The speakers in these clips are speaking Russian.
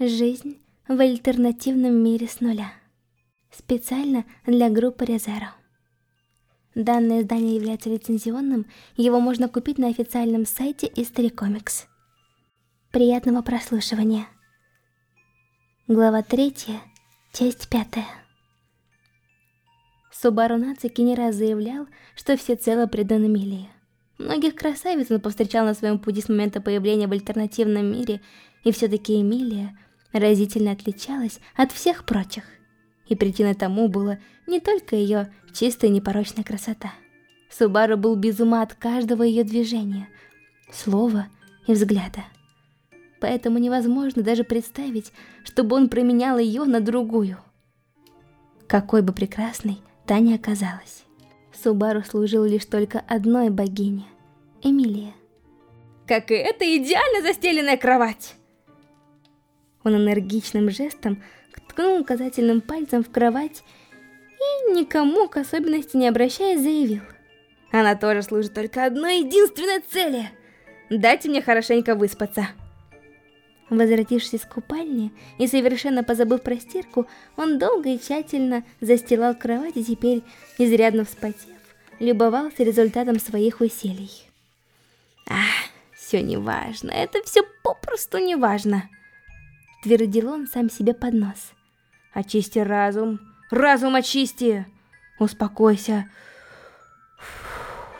Жизнь в альтернативном мире с нуля. Специально для группы Резеро. Данное издание является лицензионным, его можно купить на официальном сайте History Comics. Приятного прослушивания. Глава 3, часть 5. Субару Нацики не раз заявлял, что всецело предан Эмилии. Многих красавиц он повстречал на своем пути с момента появления в альтернативном мире, и все-таки Эмилия разительно отличалась от всех прочих. И причиной тому было не только ее чистая непорочная красота. Субару был без ума от каждого ее движения, слова и взгляда. Поэтому невозможно даже представить, чтобы он променял ее на другую. Какой бы прекрасной та ни оказалась. Субару служил лишь только одной богине – Эмилия. Как и эта идеально застеленная кровать! Он энергичным жестом ткнул указательным пальцем в кровать и, никому к особенности не обращаясь, заявил. Она тоже служит только одной единственной цели – дайте мне хорошенько выспаться. Возвратившись из купальни и совершенно позабыв про стирку, он долго и тщательно застилал кровать и теперь, изрядно вспотев, любовался результатом своих усилий. Ах, все неважно, это все попросту неважно. Твердил он сам себе под нос. Очисти разум, разум очисти! Успокойся.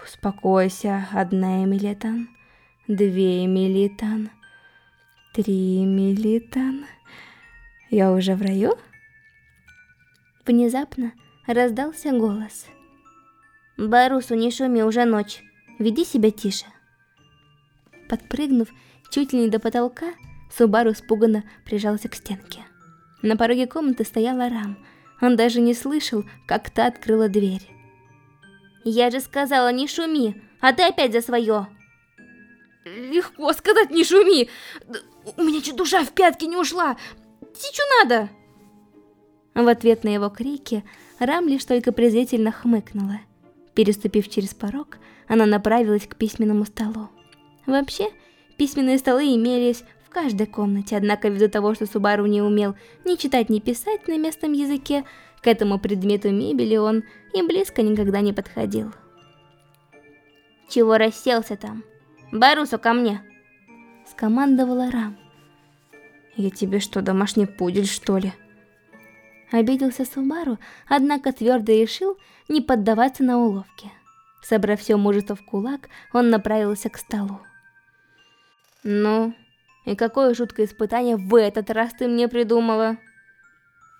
успокойся, одна Эмилитан, две Эмилитан. Три милитан. Я уже в раю? Внезапно раздался голос. Барусу, не шуми, уже ночь. Веди себя тише. Подпрыгнув чуть ли не до потолка, Субару испуганно прижался к стенке. На пороге комнаты стояла Рам. Он даже не слышал, как та открыла дверь. «Я же сказала, не шуми, а ты опять за свое!» Легко сказать, не шуми. У меня чуть душа в пятки не ушла. Тичу надо. В ответ на его крики Рам лишь только презрительно хмыкнула. Переступив через порог, она направилась к письменному столу. Вообще, письменные столы имелись в каждой комнате, однако ввиду того, что Субару не умел ни читать, ни писать на местном языке, к этому предмету мебели он и близко никогда не подходил. «Чего расселся там?» Барусу ко мне!» Скомандовала Рам. «Я тебе что, домашний пудель, что ли?» Обиделся Субару, однако твердо решил не поддаваться на уловки. Собрав все мужество в кулак, он направился к столу. «Ну, и какое жуткое испытание в этот раз ты мне придумала?»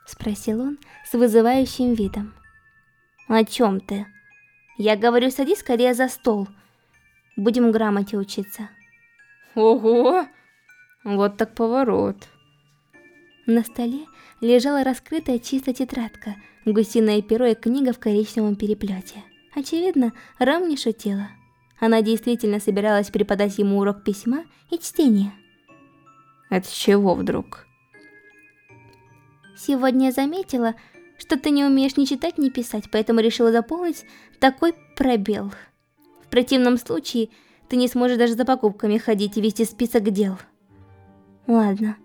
Спросил он с вызывающим видом. «О чем ты?» «Я говорю, садись скорее за стол», Будем грамоте учиться. Ого! Вот так поворот. На столе лежала раскрытая чистая тетрадка, гусиное перо и книга в коричневом переплете. Очевидно, Рам не шутила. Она действительно собиралась преподать ему урок письма и чтения. Это чего вдруг? Сегодня я заметила, что ты не умеешь ни читать, ни писать, поэтому решила заполнить такой пробел. В противном случае ты не сможешь даже за покупками ходить и вести список дел. Ладно,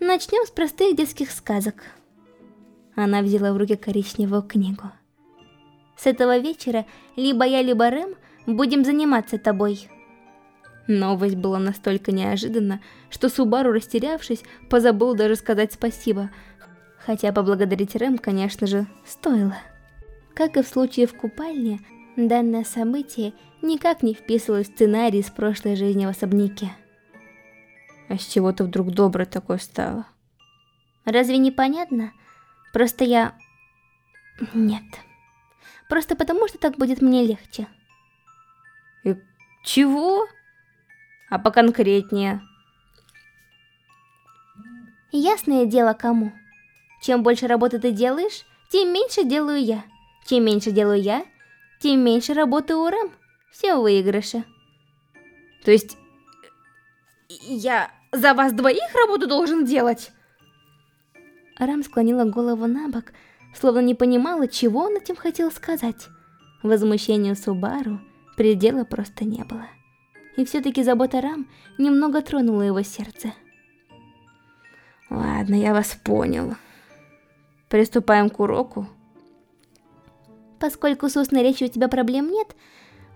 начнем с простых детских сказок. Она взяла в руки коричневую книгу. С этого вечера либо я, либо Рэм будем заниматься тобой. Новость была настолько неожиданна, что Субару, растерявшись, позабыл даже сказать спасибо. Хотя поблагодарить Рэм, конечно же, стоило. Как и в случае в купальне, Данное событие никак не вписывалось в сценарий из прошлой жизни в особняке. А с чего ты вдруг доброй такой стала? Разве не понятно? Просто я... Нет. Просто потому, что так будет мне легче. И чего? А поконкретнее? Ясное дело кому. Чем больше работы ты делаешь, тем меньше делаю я. Чем меньше делаю я, тем меньше работы у Рэм. Все в выигрыше. То есть, я за вас двоих работу должен делать? Рам склонила голову на бок, словно не понимала, чего он этим хотел сказать. Возмущению Субару предела просто не было. И все-таки забота Рам немного тронула его сердце. Ладно, я вас понял. Приступаем к уроку. Поскольку с устной речью у тебя проблем нет,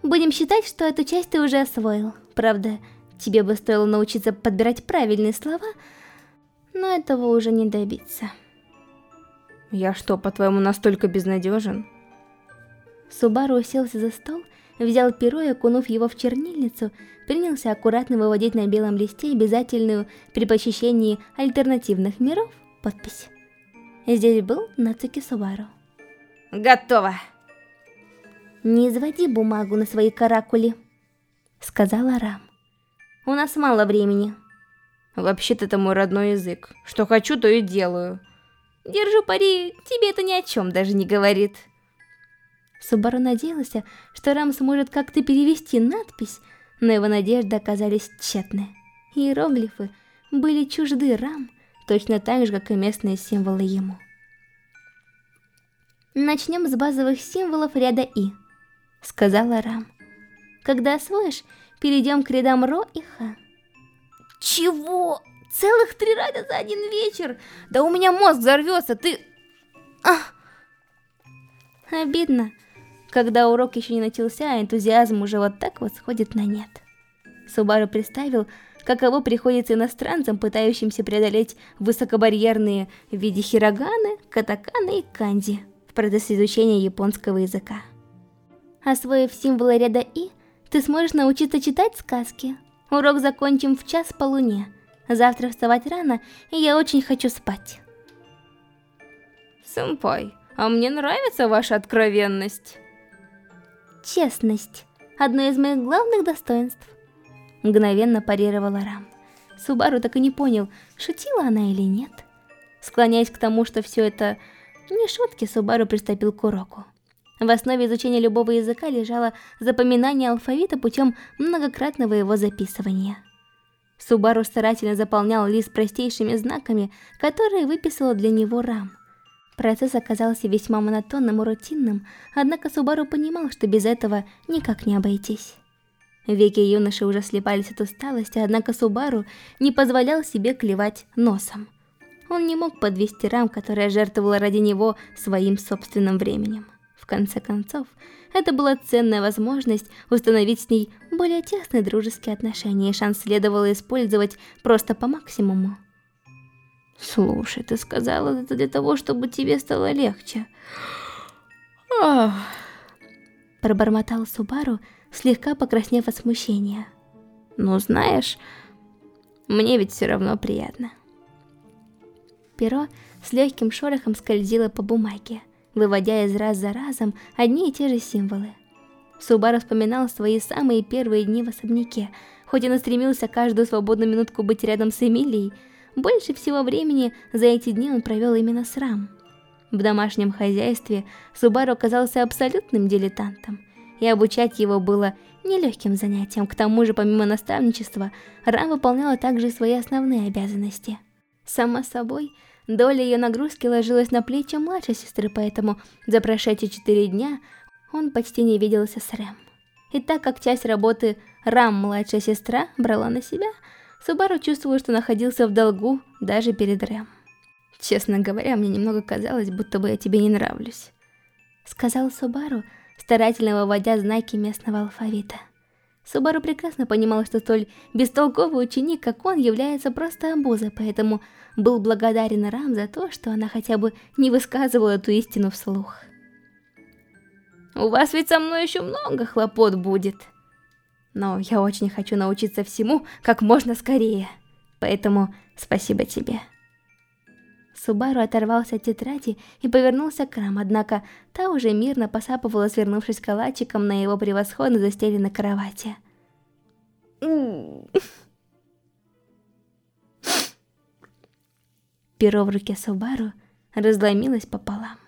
будем считать, что эту часть ты уже освоил. Правда, тебе бы стоило научиться подбирать правильные слова, но этого уже не добиться. Я что, по-твоему, настолько безнадежен? Субару уселся за стол, взял перо и, окунув его в чернильницу, принялся аккуратно выводить на белом листе обязательную при посещении альтернативных миров подпись. Здесь был Нацуки Субару. Готово! Не изводи бумагу на свои каракули, сказала Рам. У нас мало времени. Вообще-то это мой родной язык. Что хочу, то и делаю. Держу пари, тебе это ни о чем даже не говорит. Субару надеялся, что Рам сможет как-то перевести надпись, но его надежды оказались тщетны. Иероглифы были чужды Рам, точно так же, как и местные символы ему. Начнем с базовых символов ряда И, сказала Рам. Когда освоишь, перейдем к рядам Ро и Ха. Чего? Целых три ряда за один вечер? Да у меня мозг взорвется, ты... Ах! Обидно, когда урок еще не начался, а энтузиазм уже вот так вот сходит на нет. Субару представил, каково приходится иностранцам, пытающимся преодолеть высокобарьерные в виде хироганы, катаканы и канди в процессе изучения японского языка. Освоив символы ряда И, ты сможешь научиться читать сказки. Урок закончим в час по луне. Завтра вставать рано, и я очень хочу спать. Сэмпай, а мне нравится ваша откровенность. Честность – одно из моих главных достоинств. Мгновенно парировала Рам. Субару так и не понял, шутила она или нет. Склоняясь к тому, что все это не шутки, Субару приступил к уроку. В основе изучения любого языка лежало запоминание алфавита путем многократного его записывания. Субару старательно заполнял лист простейшими знаками, которые выписала для него Рам. Процесс оказался весьма монотонным и рутинным, однако Субару понимал, что без этого никак не обойтись. Веки юноши уже слепались от усталости, однако Субару не позволял себе клевать носом. Он не мог подвести рам, которая жертвовала ради него своим собственным временем. В конце концов, это была ценная возможность установить с ней более тесные дружеские отношения, и шанс следовало использовать просто по максимуму. Слушай, ты сказала это для того, чтобы тебе стало легче. Ах. Пробормотал Субару, слегка покраснев от смущения. Ну, знаешь, мне ведь все равно приятно. Перо с легким шорохом скользило по бумаге, выводя из раз за разом одни и те же символы. Субару вспоминал свои самые первые дни в особняке, хоть он и стремился каждую свободную минутку быть рядом с Эмилией, больше всего времени за эти дни он провел именно с Рам. В домашнем хозяйстве Субару оказался абсолютным дилетантом, и обучать его было нелегким занятием. К тому же, помимо наставничества, Рам выполняла также свои основные обязанности. Само собой, доля ее нагрузки ложилась на плечи младшей сестры, поэтому за прошедшие четыре дня он почти не виделся с Рэм. И так как часть работы Рам, младшая сестра, брала на себя – Субару чувствовал, что находился в долгу даже перед Рэм. «Честно говоря, мне немного казалось, будто бы я тебе не нравлюсь», — сказал Субару, старательно выводя знаки местного алфавита. Субару прекрасно понимал, что столь бестолковый ученик, как он, является просто обузой, поэтому был благодарен Рам за то, что она хотя бы не высказывала эту истину вслух. «У вас ведь со мной еще много хлопот будет», но я очень хочу научиться всему как можно скорее. Поэтому спасибо тебе. Субару оторвался от тетради и повернулся к Рам, однако та уже мирно посапывала, свернувшись калачиком на его превосходно застеленной кровати. Перо в руке Субару разломилось пополам.